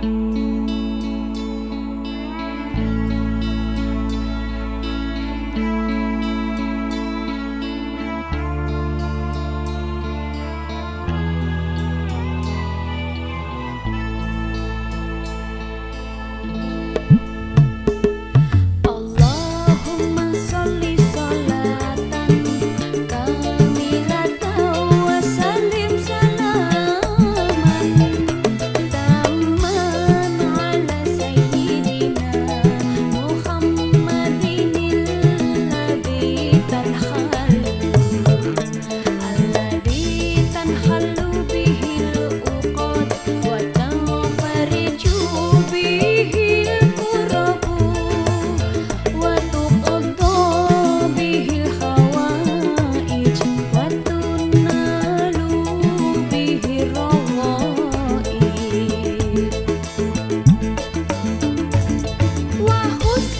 Bye. arroz.